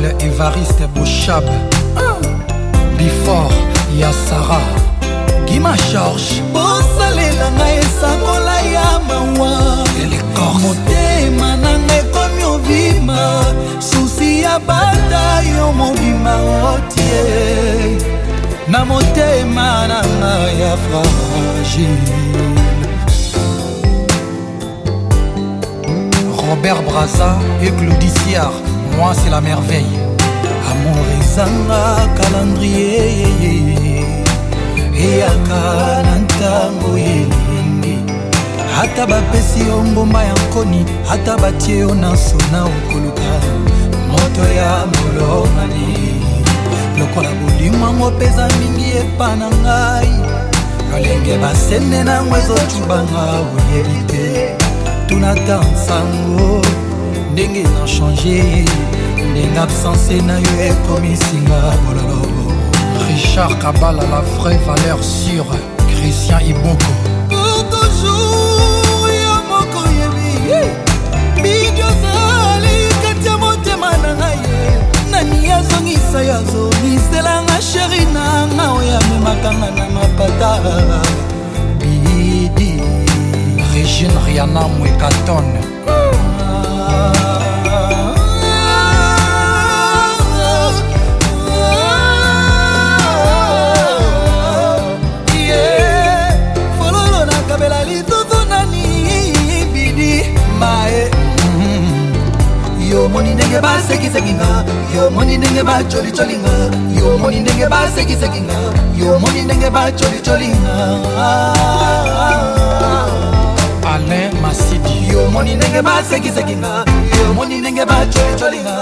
Noble Évariste Bouchab Before ya Sara Guima George bosalela ngai esangola ya mawa motema na ngai ekomi obima susi ya bata yo mobima otie na motema na ngai ya fragile Robert Braza et Claudie Siard moi c'est la merveille amour ezanga calendrier eyaka na ntango elindi ata bapesi yo mbomba ya nkoni ata batie yo na nsona okoluka moto ya molongani lokola bolimwango mpeza mingi epa na ngai lolenge basende nango ezotubanga oyebi te tuna ta nsango ndenge na change ndenge absence na yo ekomisinga bololo richard kabala la vraie valeur sûre christian iboko pour toujours yo moko yebi bidiozali kati ya motema na ngai nani azongisa yo azoliselanga sheri nanga oyo amemakanga na mapata bidi regine riana mwekaton yomoni ndenge basekiseki nga yomoni ndenge bacolicoli nga yomoni ndenge basekiseki nga yomoni ndenge bacolicoli nga alain masidi yomoni ndenge basekiseki nga yomoni ndenge bacolicoli nga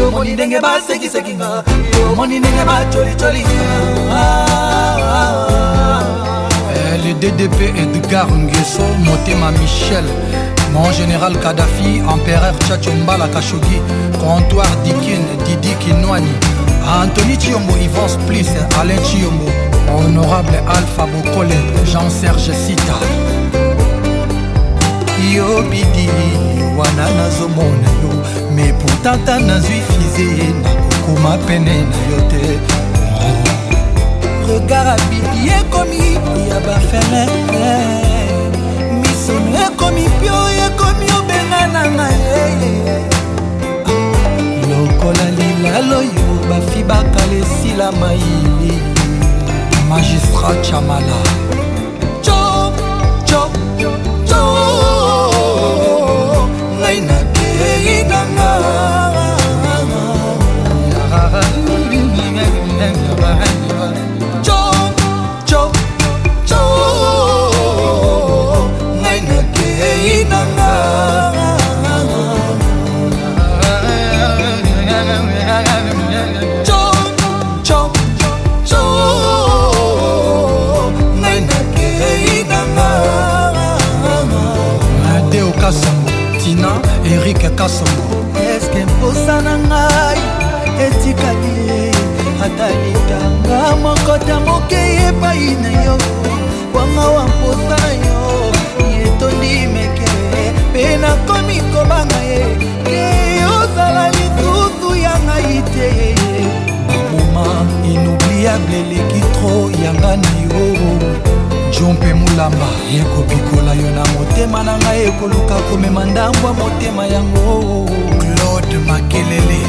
yomoni ndenge basekiseki nga yomoni ndenge bacolicoli nga eh, le ddp edgar ngeso motema michel Mon général Kadhafi, empereur Tchatchombala Khashoggi, comptoir Dikin, Didi Kinwani, Anthony Chiombo, Yvon Splis, Alain Chiombo, honorable Alpha Bokole, Jean-Serge Sita. yo bidi wana nazomona yo me pourtant ta nazwi fize nakokoma pene na yo te regard abidi ekomi ya bafemetre ekomi pio ekomi obenga na ngai eh, eh. lokola lilalo yo bafi bakala esila maili magistrat chamala kaka songo eske mposa na ngai etikali ye ata litanga moko ta moke epai na yo wanga wa mposa na yo yetondi meke mpe nakomi kobanga ye ke ozala lisusu ya ngai te makoma inoubliable eleki tro yanga na yo jo mpe kolamba ekobikola yo na motema na ngai ekoluka komema ndambo ya motema yango claude makelele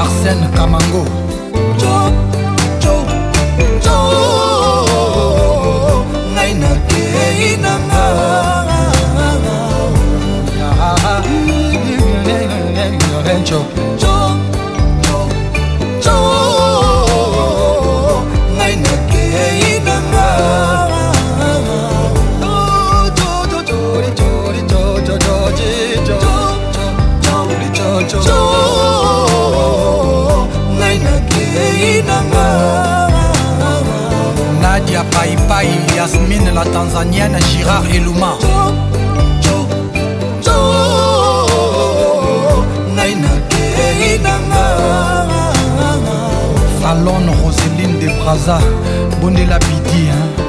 arsène kamango jo, jo, jo, ngai nakei nanga Joe. Nadia Paipai, Yasmine la Tanzanienne, Girard et Luma. Fallon Roseline de Braza, Bonne la Bidi. Hein.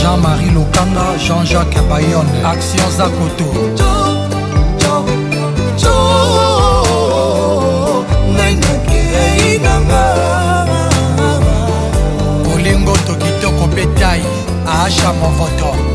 Jean-Marie Lokanga, Jean-Jacques Bayonne, Action Zakoto. my Movoto.